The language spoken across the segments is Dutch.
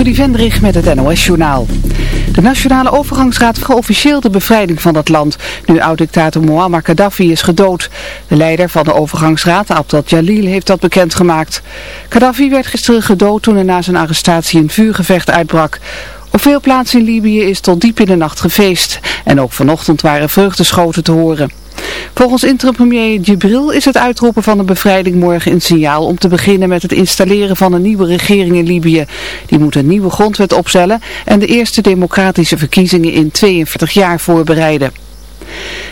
Trudy Vendrig met het NOS-journaal. De Nationale Overgangsraad vroeg officieel de bevrijding van dat land, nu oud-dictator Muammar Gaddafi is gedood. De leider van de Overgangsraad, Abdel Jalil, heeft dat bekendgemaakt. Gaddafi werd gisteren gedood toen er na zijn arrestatie een vuurgevecht uitbrak. Op veel plaatsen in Libië is tot diep in de nacht gefeest. En ook vanochtend waren vreugdeschoten te horen. Volgens interim-premier Jibril is het uitroepen van de bevrijding morgen een signaal om te beginnen met het installeren van een nieuwe regering in Libië. Die moet een nieuwe grondwet opstellen en de eerste democratische verkiezingen in 42 jaar voorbereiden.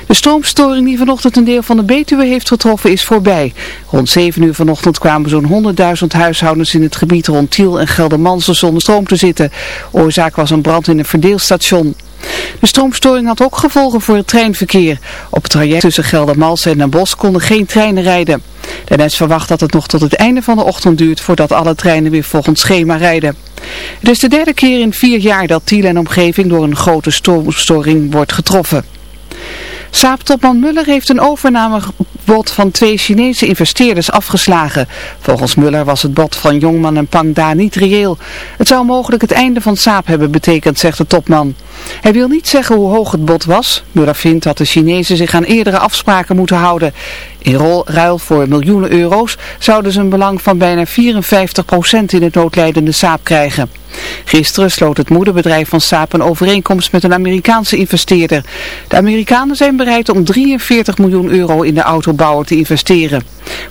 De stroomstoring die vanochtend een deel van de Betuwe heeft getroffen is voorbij. Rond 7 uur vanochtend kwamen zo'n 100.000 huishoudens in het gebied rond Tiel en Geldermalsen zonder stroom te zitten. Oorzaak was een brand in een verdeelstation. De stroomstoring had ook gevolgen voor het treinverkeer. Op het traject tussen Geldermalsen en Den Bosch konden geen treinen rijden. De NS verwacht dat het nog tot het einde van de ochtend duurt voordat alle treinen weer volgens schema rijden. Het is de derde keer in vier jaar dat Tiel en omgeving door een grote stroomstoring wordt getroffen. Saab-topman Muller heeft een overnamebod van twee Chinese investeerders afgeslagen. Volgens Muller was het bod van Jongman en Pangda niet reëel. Het zou mogelijk het einde van Saab hebben betekend, zegt de topman. Hij wil niet zeggen hoe hoog het bod was. Muller vindt dat de Chinezen zich aan eerdere afspraken moeten houden. In ruil voor miljoenen euro's zouden ze een belang van bijna 54% in het noodlijdende Saab krijgen. Gisteren sloot het moederbedrijf van Saab een overeenkomst met een Amerikaanse investeerder. De Amerikanen zijn bereid om 43 miljoen euro in de te investeren.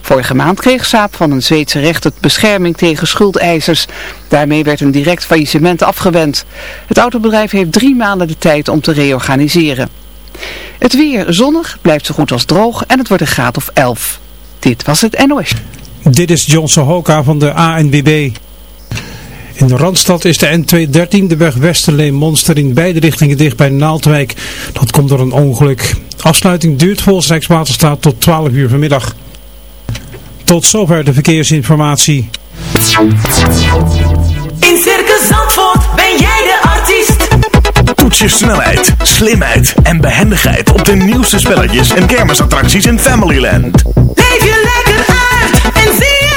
Vorige maand kreeg Saab van een Zweedse rechter bescherming tegen schuldeisers. Daarmee werd een direct faillissement afgewend. Het autobedrijf heeft drie maanden de tijd om te reorganiseren. Het weer zonnig, blijft zo goed als droog en het wordt een graad of 11. Dit was het NOS. Dit is John Sohoka van de ANWB. In de Randstad is de N213 de weg Westerlee-Monster in beide richtingen dicht bij Naaldwijk. Dat komt door een ongeluk. Afsluiting duurt volgens Rijkswaterstaat tot 12 uur vanmiddag. Tot zover de verkeersinformatie. In Circus Zandvoort ben jij de artiest. Toets je snelheid, slimheid en behendigheid op de nieuwste spelletjes en kermisattracties in Familyland. Leef je lekker uit en zie zelf.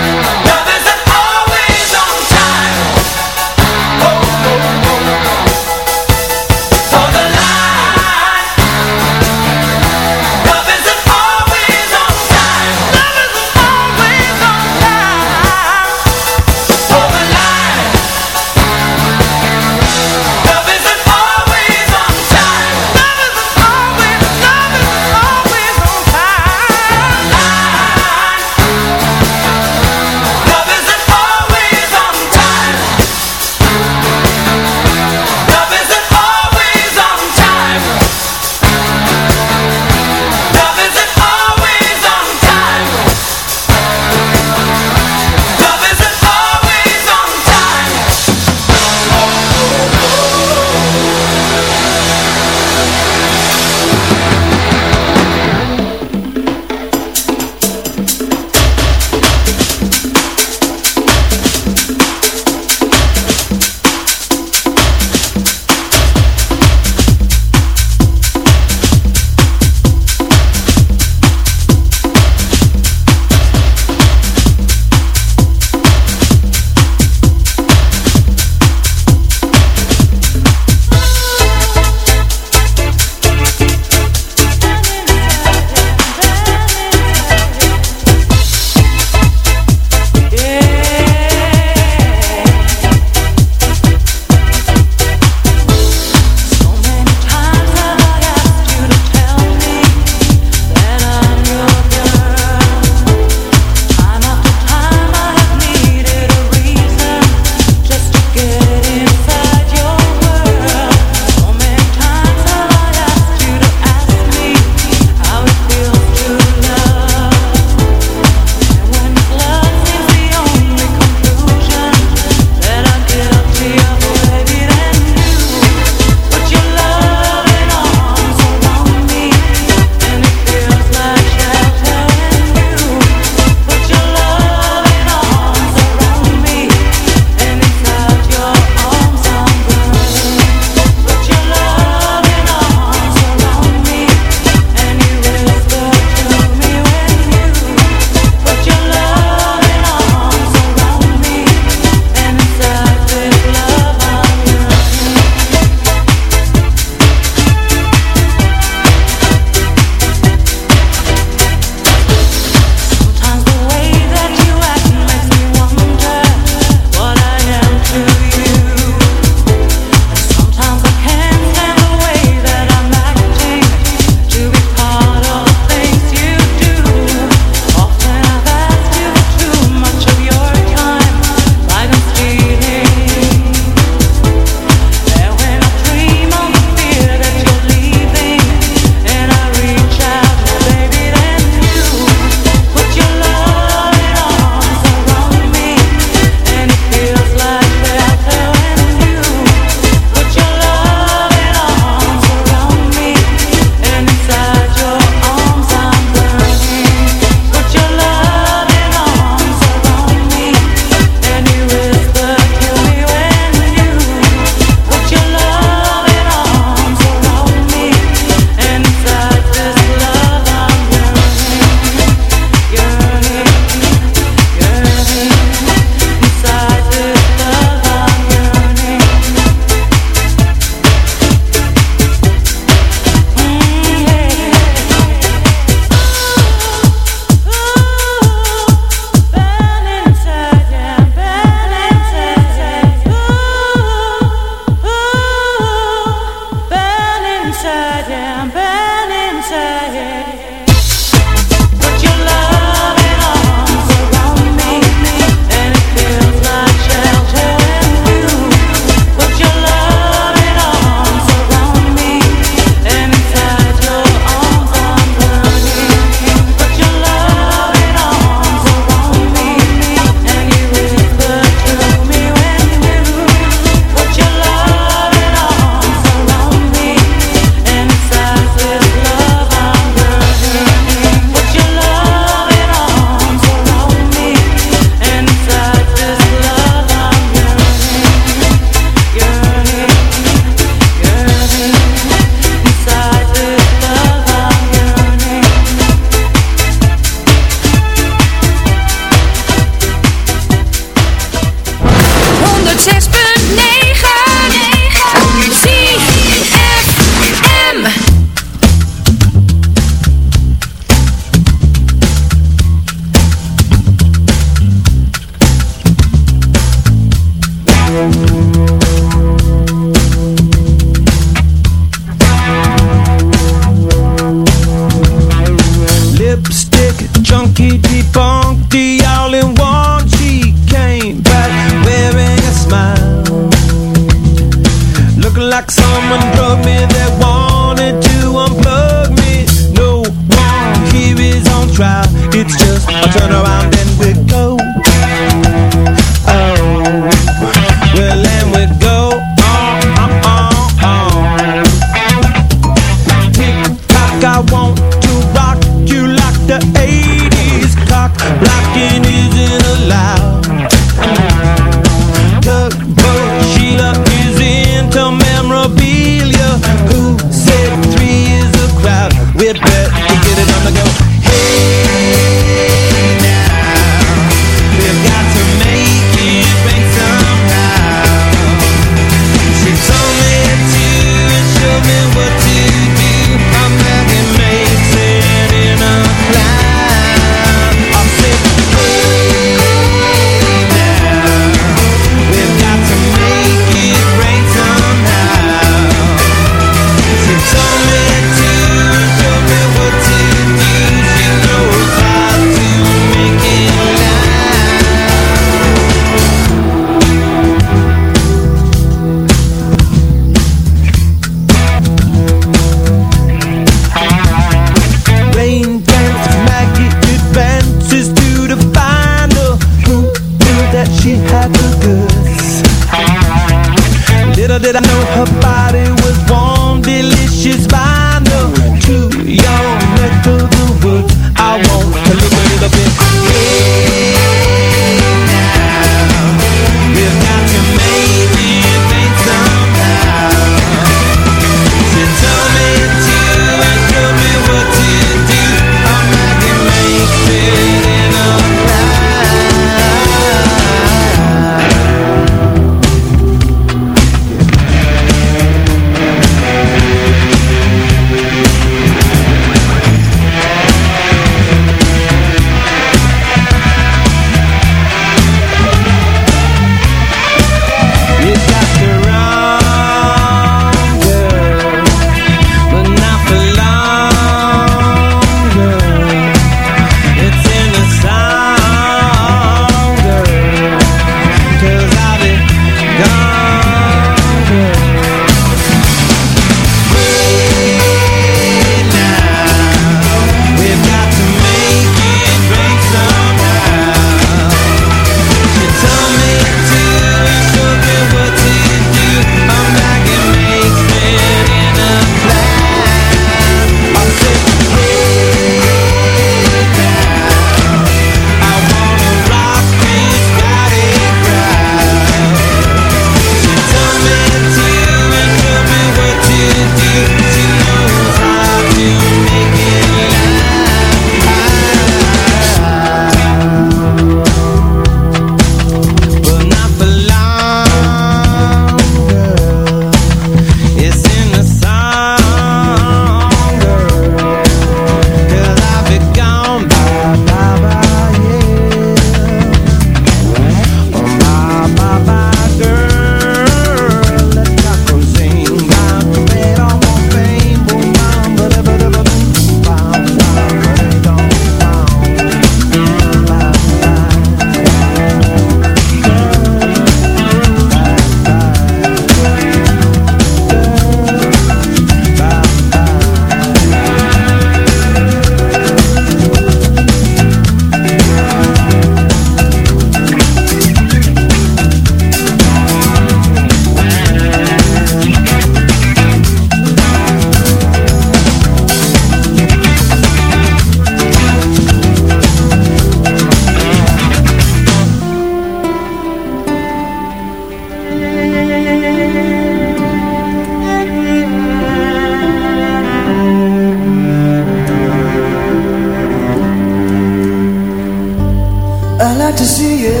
I like to see you.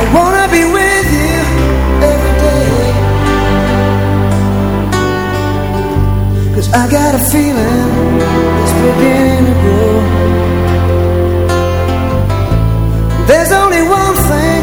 I wanna be with you I got a feeling it's beginning to grow. There's only one thing.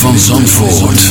Van Zandvoort.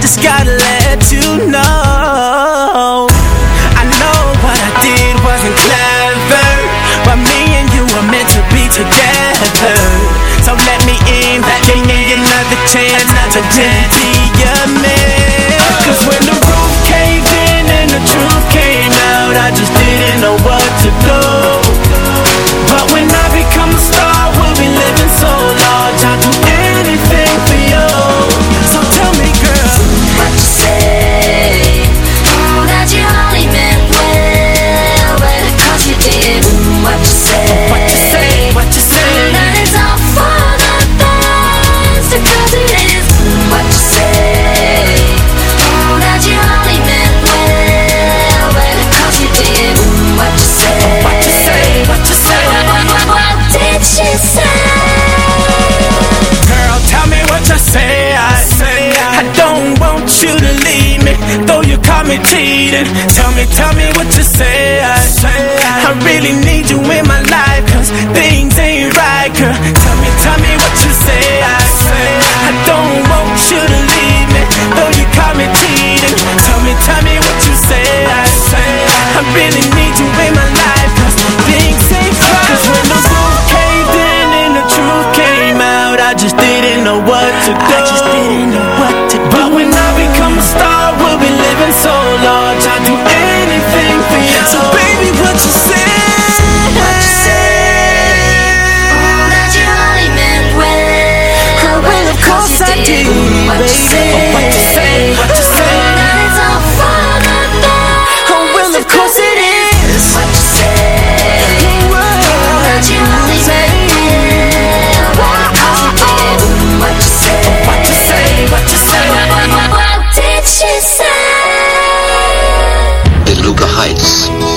just gotta let you know. I know what I did wasn't clever But me and you were meant to be together. So let me in, let me Another chance, another chance. Heights.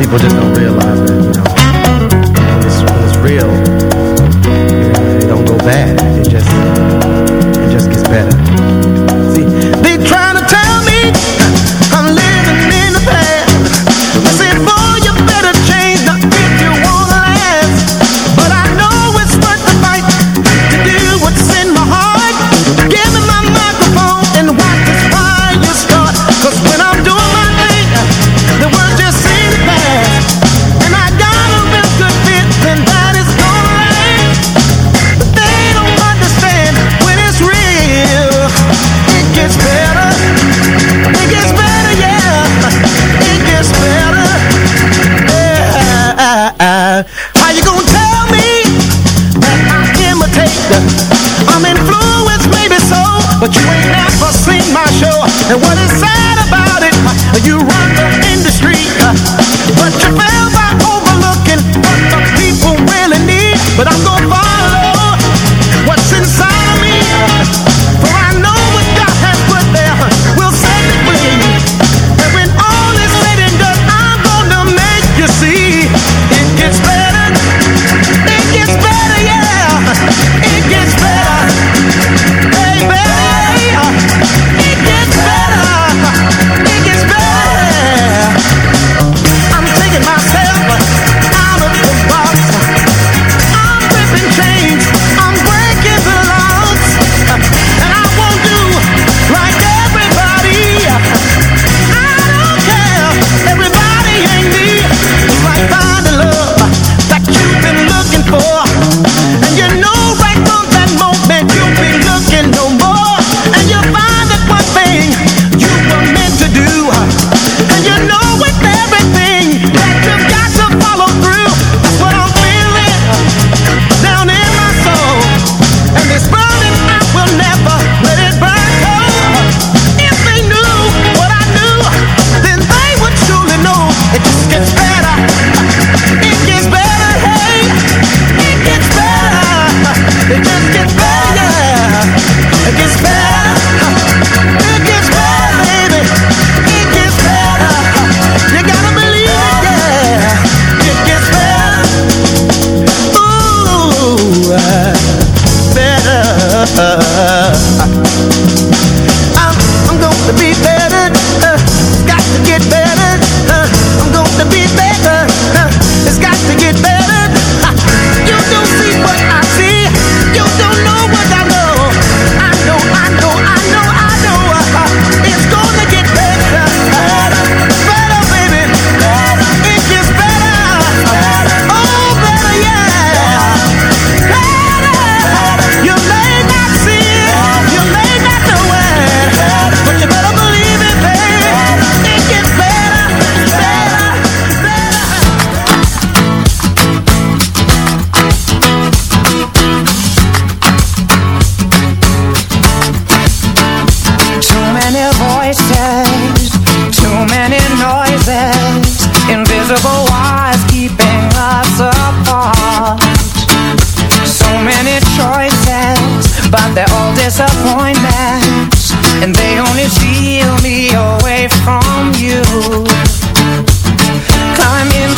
people just don't realize it, you know.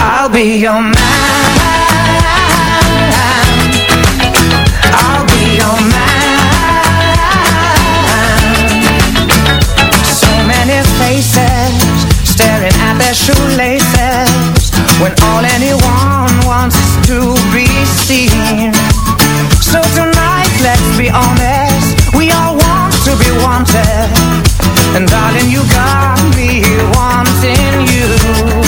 I'll be your man. I'll be your man. So many faces Staring at their shoelaces When all anyone wants is to be seen. So tonight, let's be honest We all want to be wanted. And darling, you got me wanting you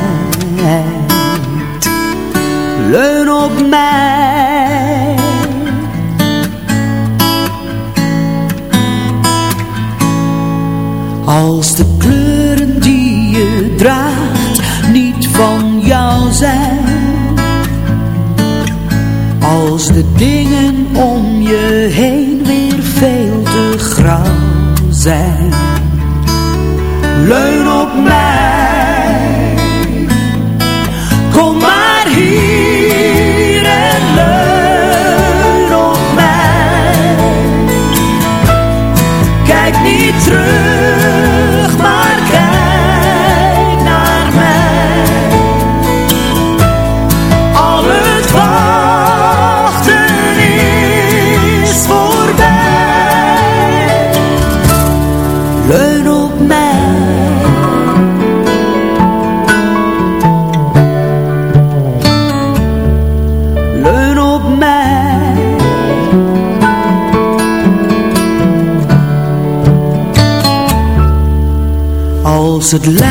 zijn. Leun op mij. should last